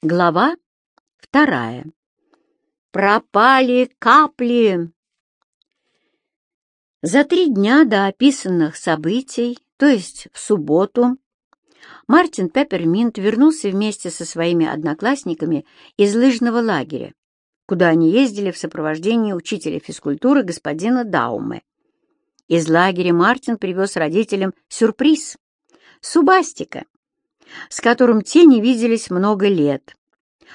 Глава вторая. Пропали капли. За три дня до описанных событий, то есть в субботу, Мартин Пепперминт вернулся вместе со своими одноклассниками из лыжного лагеря, куда они ездили в сопровождении учителя физкультуры господина Дауме. Из лагеря Мартин привез родителям сюрприз — Субастика — с которым те не виделись много лет.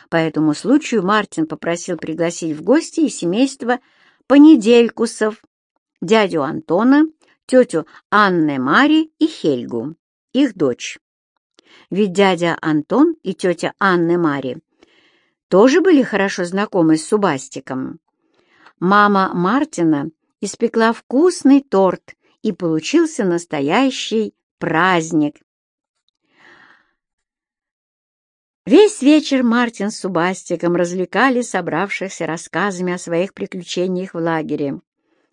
По этому случаю Мартин попросил пригласить в гости и семейство Понеделькусов, дядю Антона, тетю Анны Мари и Хельгу, их дочь. Ведь дядя Антон и тетя Анны Мари тоже были хорошо знакомы с Субастиком. Мама Мартина испекла вкусный торт, и получился настоящий праздник. Весь вечер Мартин с Субастиком развлекали собравшихся рассказами о своих приключениях в лагере.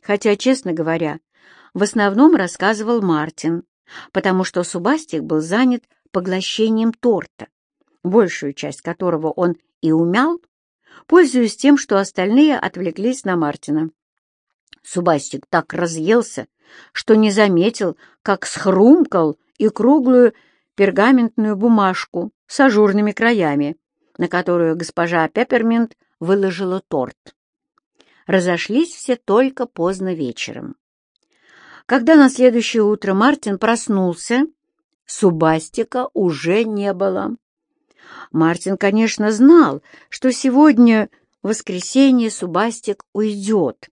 Хотя, честно говоря, в основном рассказывал Мартин, потому что Субастик был занят поглощением торта, большую часть которого он и умял, пользуясь тем, что остальные отвлеклись на Мартина. Субастик так разъелся, что не заметил, как схрумкал и круглую пергаментную бумажку с ажурными краями, на которую госпожа Пепперминт выложила торт. Разошлись все только поздно вечером. Когда на следующее утро Мартин проснулся, Субастика уже не было. Мартин, конечно, знал, что сегодня, в воскресенье, Субастик уйдет.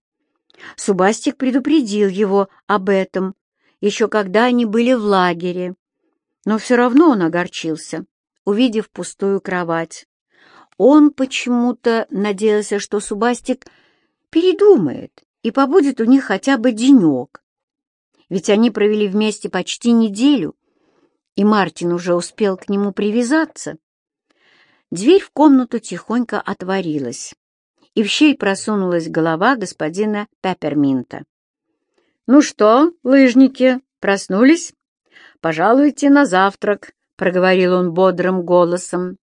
Субастик предупредил его об этом, еще когда они были в лагере. Но все равно он огорчился, увидев пустую кровать. Он почему-то надеялся, что Субастик передумает и побудет у них хотя бы денек. Ведь они провели вместе почти неделю, и Мартин уже успел к нему привязаться. Дверь в комнату тихонько отворилась, и в щель просунулась голова господина Пепперминта. «Ну что, лыжники, проснулись?» «Пожалуйте на завтрак», — проговорил он бодрым голосом.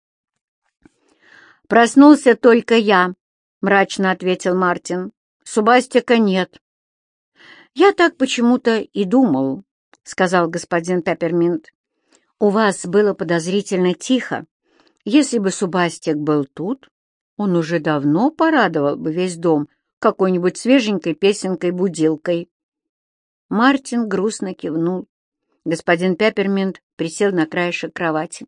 «Проснулся только я», — мрачно ответил Мартин. «Субастика нет». «Я так почему-то и думал», — сказал господин Пепперминт. «У вас было подозрительно тихо. Если бы Субастик был тут, он уже давно порадовал бы весь дом какой-нибудь свеженькой песенкой-будилкой». Мартин грустно кивнул. Господин Пепперминт присел на краешек кровати.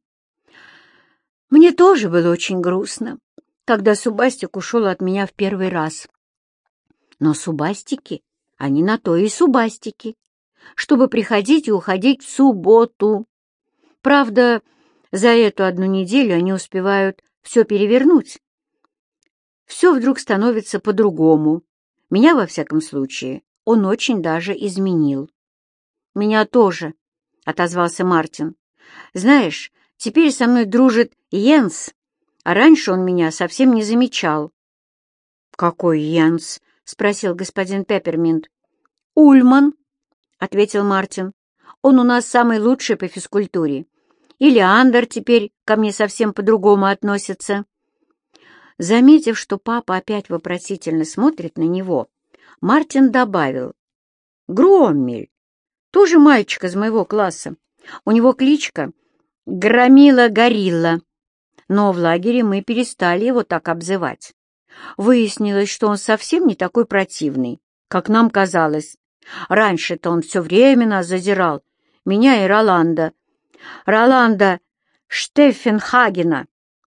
«Мне тоже было очень грустно, когда Субастик ушел от меня в первый раз. Но Субастики, они на то и Субастики, чтобы приходить и уходить в субботу. Правда, за эту одну неделю они успевают все перевернуть. Все вдруг становится по-другому. Меня, во всяком случае, он очень даже изменил. Меня тоже, отозвался Мартин. «Знаешь, теперь со мной дружит Йенс, а раньше он меня совсем не замечал». «Какой Йенс?» — спросил господин Пепперминт. «Ульман», — ответил Мартин. «Он у нас самый лучший по физкультуре. И Леандр теперь ко мне совсем по-другому относится». Заметив, что папа опять вопросительно смотрит на него, Мартин добавил. «Громмель, тоже мальчик из моего класса. У него кличка Громила-горилла. Но в лагере мы перестали его так обзывать. Выяснилось, что он совсем не такой противный, как нам казалось. Раньше-то он все время нас задирал, меня и Роланда. Роланда Штеффенхагена.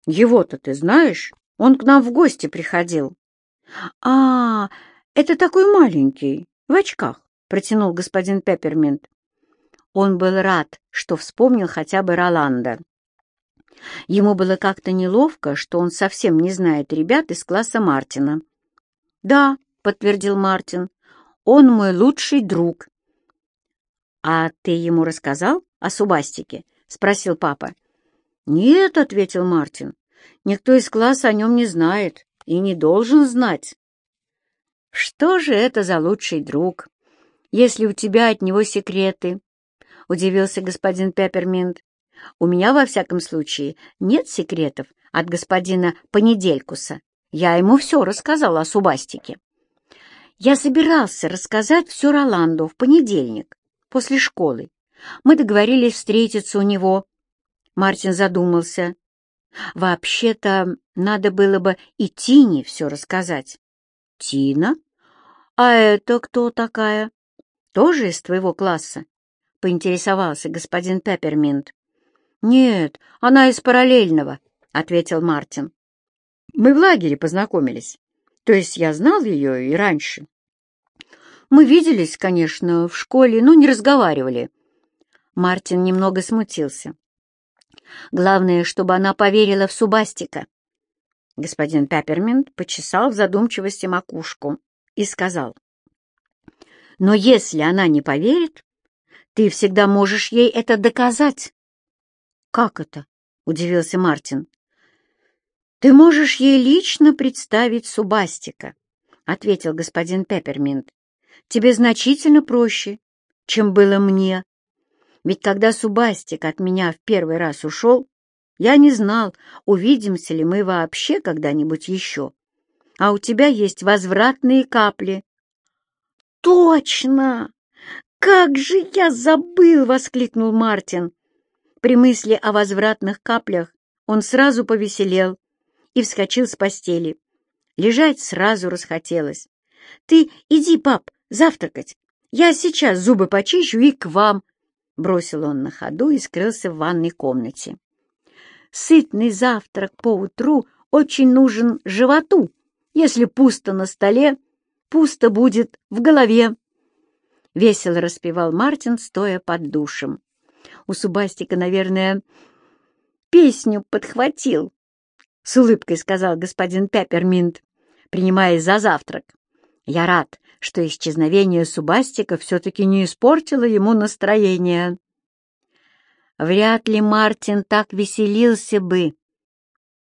Его-то ты знаешь? Он к нам в гости приходил. — А, это такой маленький, в очках. — протянул господин Пепперминт. Он был рад, что вспомнил хотя бы Роланда. Ему было как-то неловко, что он совсем не знает ребят из класса Мартина. «Да», — подтвердил Мартин, — «он мой лучший друг». «А ты ему рассказал о Субастике?» — спросил папа. «Нет», — ответил Мартин, — «никто из класса о нем не знает и не должен знать». «Что же это за лучший друг?» Если у тебя от него секреты?» — удивился господин Пепперминт. У меня, во всяком случае, нет секретов от господина Понеделькуса. Я ему все рассказала о Субастике. Я собирался рассказать все Роланду в понедельник, после школы. Мы договорились встретиться у него. Мартин задумался. Вообще-то, надо было бы и Тине все рассказать. Тина? А это кто такая? Тоже из твоего класса? Поинтересовался господин Пепперминт. Нет, она из параллельного, ответил Мартин. Мы в лагере познакомились. То есть я знал ее и раньше. Мы виделись, конечно, в школе, но не разговаривали. Мартин немного смутился. Главное, чтобы она поверила в Субастика. Господин Пепперминт почесал в задумчивости макушку и сказал. «Но если она не поверит, ты всегда можешь ей это доказать». «Как это?» — удивился Мартин. «Ты можешь ей лично представить Субастика», — ответил господин Пепперминт. «Тебе значительно проще, чем было мне. Ведь когда Субастик от меня в первый раз ушел, я не знал, увидимся ли мы вообще когда-нибудь еще. А у тебя есть возвратные капли». «Точно! Как же я забыл!» — воскликнул Мартин. При мысли о возвратных каплях он сразу повеселел и вскочил с постели. Лежать сразу расхотелось. «Ты иди, пап, завтракать. Я сейчас зубы почищу и к вам бросил он на ходу и скрылся в ванной комнате. Сытный завтрак по утру очень нужен животу. Если пусто на столе, пусто будет в голове. Весело распевал Мартин, стоя под душем. У Субастика, наверное, песню подхватил. С улыбкой сказал господин Пепперминт, принимаясь за завтрак. Я рад, что исчезновение Субастика все-таки не испортило ему настроение. Вряд ли Мартин так веселился бы,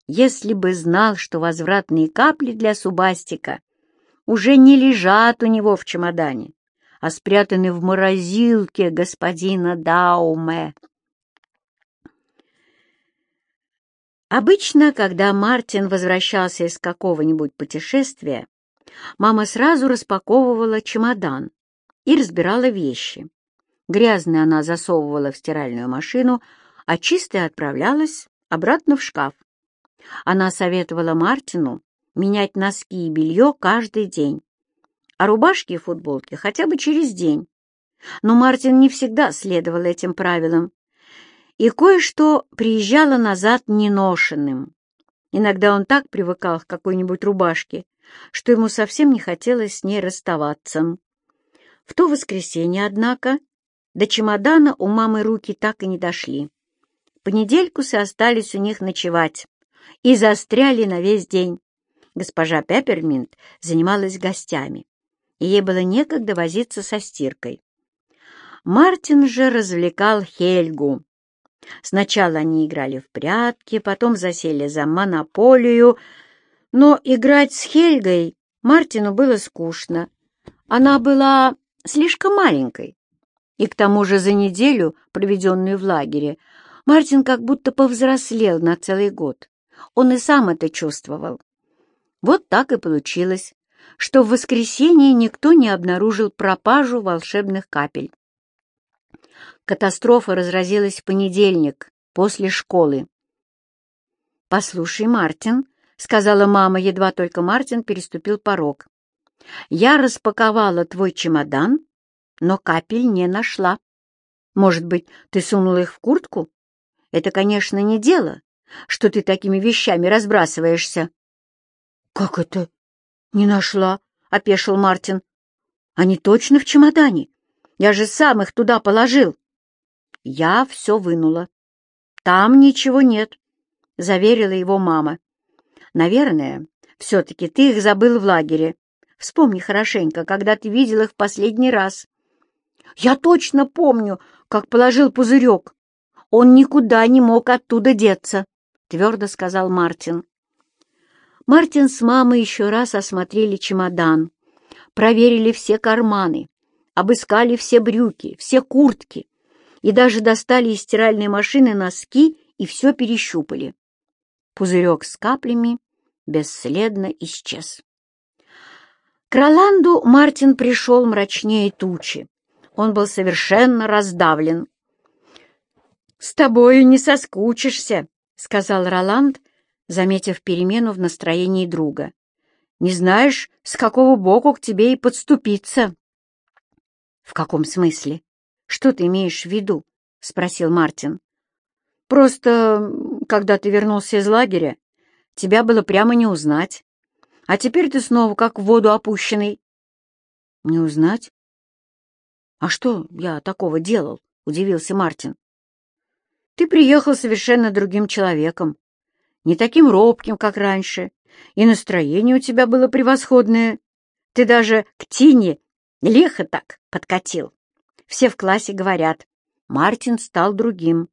если бы знал, что возвратные капли для Субастика уже не лежат у него в чемодане, а спрятаны в морозилке господина Дауме. Обычно, когда Мартин возвращался из какого-нибудь путешествия, Мама сразу распаковывала чемодан и разбирала вещи. Грязные она засовывала в стиральную машину, а чистая отправлялась обратно в шкаф. Она советовала Мартину менять носки и белье каждый день, а рубашки и футболки хотя бы через день. Но Мартин не всегда следовал этим правилам, и кое-что приезжало назад неношенным. Иногда он так привыкал к какой-нибудь рубашке, что ему совсем не хотелось с ней расставаться. В то воскресенье, однако, до чемодана у мамы руки так и не дошли. Понеделькусы остались у них ночевать и застряли на весь день. Госпожа Пепперминт занималась гостями, и ей было некогда возиться со стиркой. Мартин же развлекал Хельгу. Сначала они играли в прятки, потом засели за монополию, но играть с Хельгой Мартину было скучно. Она была слишком маленькой. И к тому же за неделю, проведенную в лагере, Мартин как будто повзрослел на целый год. Он и сам это чувствовал. Вот так и получилось, что в воскресенье никто не обнаружил пропажу волшебных капель. Катастрофа разразилась в понедельник, после школы. «Послушай, Мартин», — сказала мама, едва только Мартин переступил порог. «Я распаковала твой чемодан, но капель не нашла. Может быть, ты сунула их в куртку? Это, конечно, не дело, что ты такими вещами разбрасываешься». «Как это? Не нашла?» — опешил Мартин. «Они точно в чемодане? Я же сам их туда положил». «Я все вынула. Там ничего нет», — заверила его мама. Наверное, все-таки ты их забыл в лагере. Вспомни хорошенько, когда ты видел их в последний раз. Я точно помню, как положил пузырек. Он никуда не мог оттуда деться, — твердо сказал Мартин. Мартин с мамой еще раз осмотрели чемодан, проверили все карманы, обыскали все брюки, все куртки и даже достали из стиральной машины носки и все перещупали. Пузырек с каплями бесследно исчез. К Роланду Мартин пришел мрачнее тучи. Он был совершенно раздавлен. «С тобою не соскучишься», — сказал Роланд, заметив перемену в настроении друга. «Не знаешь, с какого боку к тебе и подступиться». «В каком смысле? Что ты имеешь в виду?» — спросил Мартин. «Просто, когда ты вернулся из лагеря, тебя было прямо не узнать. А теперь ты снова как в воду опущенный». «Не узнать? А что я такого делал?» — удивился Мартин. «Ты приехал совершенно другим человеком, не таким робким, как раньше, и настроение у тебя было превосходное. Ты даже к Тине лихо так подкатил. Все в классе говорят, Мартин стал другим.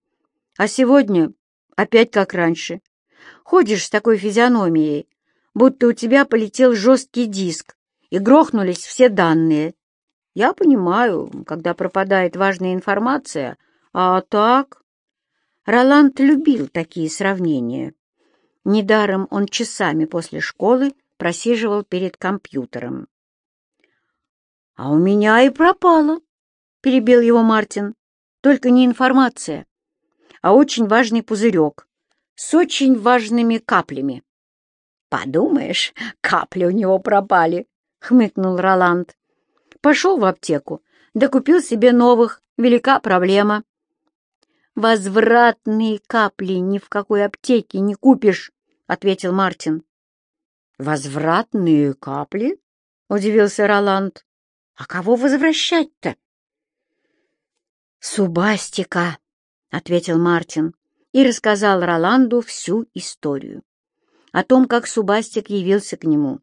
А сегодня опять как раньше. Ходишь с такой физиономией, будто у тебя полетел жесткий диск, и грохнулись все данные. Я понимаю, когда пропадает важная информация, а так... Роланд любил такие сравнения. Недаром он часами после школы просиживал перед компьютером. «А у меня и пропало», — перебил его Мартин. «Только не информация, а очень важный пузырек с очень важными каплями». «Подумаешь, капли у него пропали», — хмыкнул Роланд. «Пошел в аптеку, да купил себе новых. Велика проблема». «Возвратные капли ни в какой аптеке не купишь», — ответил Мартин. «Возвратные капли?» — удивился Роланд. «А кого возвращать-то?» «Субастика», — ответил Мартин и рассказал Роланду всю историю. О том, как Субастик явился к нему,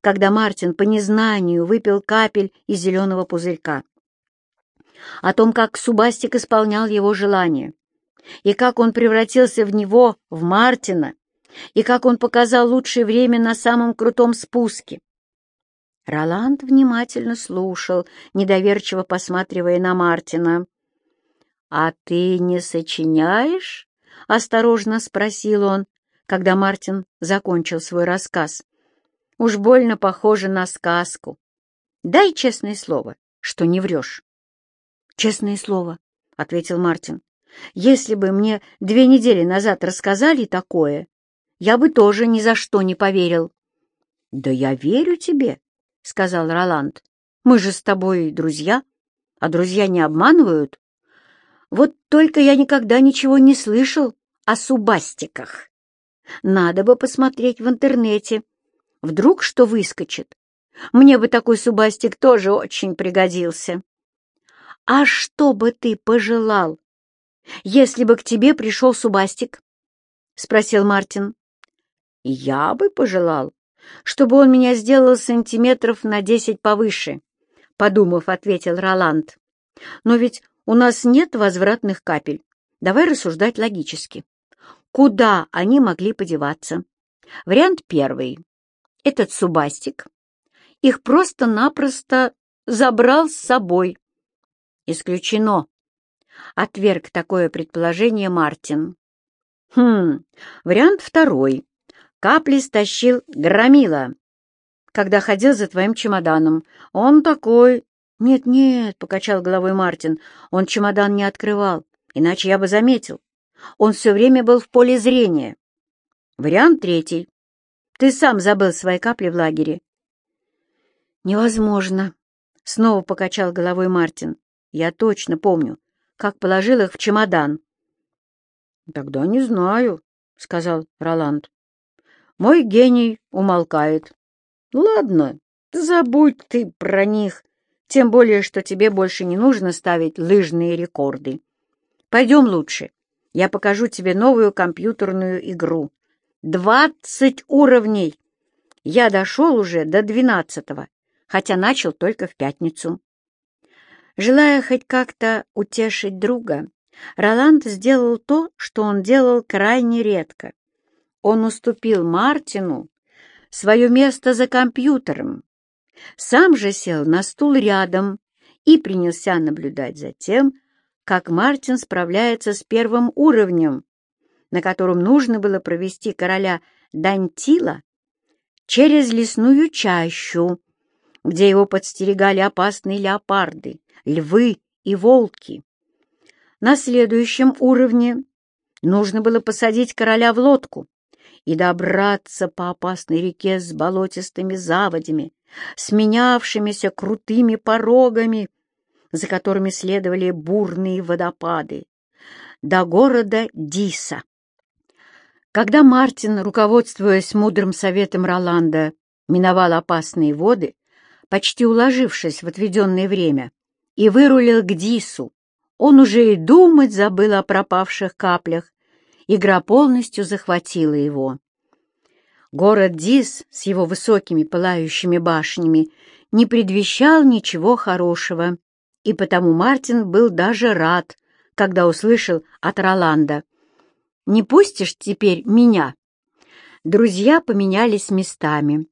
когда Мартин по незнанию выпил капель из зеленого пузырька о том, как Субастик исполнял его желание, и как он превратился в него, в Мартина, и как он показал лучшее время на самом крутом спуске. Роланд внимательно слушал, недоверчиво посматривая на Мартина. «А ты не сочиняешь?» — осторожно спросил он, когда Мартин закончил свой рассказ. «Уж больно похоже на сказку. Дай честное слово, что не врешь». «Честное слово», — ответил Мартин. «Если бы мне две недели назад рассказали такое, я бы тоже ни за что не поверил». «Да я верю тебе», — сказал Роланд. «Мы же с тобой друзья, а друзья не обманывают. Вот только я никогда ничего не слышал о субастиках. Надо бы посмотреть в интернете. Вдруг что выскочит. Мне бы такой субастик тоже очень пригодился». «А что бы ты пожелал, если бы к тебе пришел Субастик?» — спросил Мартин. «Я бы пожелал, чтобы он меня сделал сантиметров на десять повыше», — подумав, ответил Роланд. «Но ведь у нас нет возвратных капель. Давай рассуждать логически. Куда они могли подеваться? Вариант первый. Этот Субастик их просто-напросто забрал с собой «Исключено», — отверг такое предположение Мартин. «Хм, вариант второй. Капли стащил Громила, когда ходил за твоим чемоданом. Он такой...» «Нет-нет», — покачал головой Мартин, — «он чемодан не открывал, иначе я бы заметил. Он все время был в поле зрения». Вариант третий. Ты сам забыл свои капли в лагере. «Невозможно», — снова покачал головой Мартин. Я точно помню, как положил их в чемодан. — Тогда не знаю, — сказал Роланд. — Мой гений умолкает. — Ладно, забудь ты про них, тем более, что тебе больше не нужно ставить лыжные рекорды. Пойдем лучше, я покажу тебе новую компьютерную игру. Двадцать уровней! Я дошел уже до двенадцатого, хотя начал только в пятницу. Желая хоть как-то утешить друга, Роланд сделал то, что он делал крайне редко. Он уступил Мартину свое место за компьютером, сам же сел на стул рядом и принялся наблюдать за тем, как Мартин справляется с первым уровнем, на котором нужно было провести короля Дантила через лесную чащу, где его подстерегали опасные леопарды, львы и волки. На следующем уровне нужно было посадить короля в лодку и добраться по опасной реке с болотистыми заводями, сменявшимися крутыми порогами, за которыми следовали бурные водопады, до города Диса. Когда Мартин, руководствуясь мудрым советом Роланда, миновал опасные воды, почти уложившись в отведенное время, и вырулил к Дису, он уже и думать забыл о пропавших каплях. Игра полностью захватила его. Город Дис с его высокими пылающими башнями не предвещал ничего хорошего, и потому Мартин был даже рад, когда услышал от Роланда. «Не пустишь теперь меня?» Друзья поменялись местами.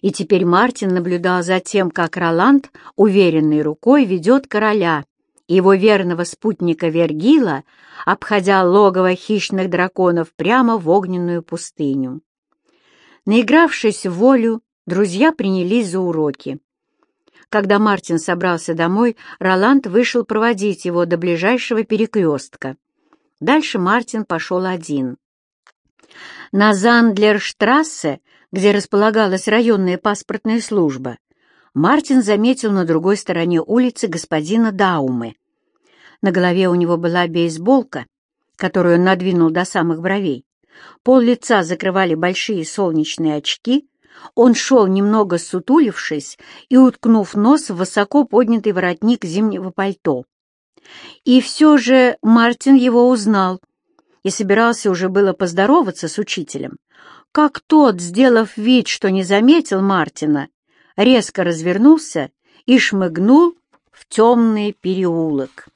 И теперь Мартин наблюдал за тем, как Роланд уверенной рукой ведет короля и его верного спутника Вергила, обходя логово хищных драконов прямо в огненную пустыню. Наигравшись в волю, друзья принялись за уроки. Когда Мартин собрался домой, Роланд вышел проводить его до ближайшего перекрестка. Дальше Мартин пошел один. На Зандлерштрассе, где располагалась районная паспортная служба, Мартин заметил на другой стороне улицы господина Даумы. На голове у него была бейсболка, которую он надвинул до самых бровей. Пол лица закрывали большие солнечные очки, он шел, немного сутулившись и уткнув нос в высоко поднятый воротник зимнего пальто. И все же Мартин его узнал и собирался уже было поздороваться с учителем, как тот, сделав вид, что не заметил Мартина, резко развернулся и шмыгнул в темный переулок.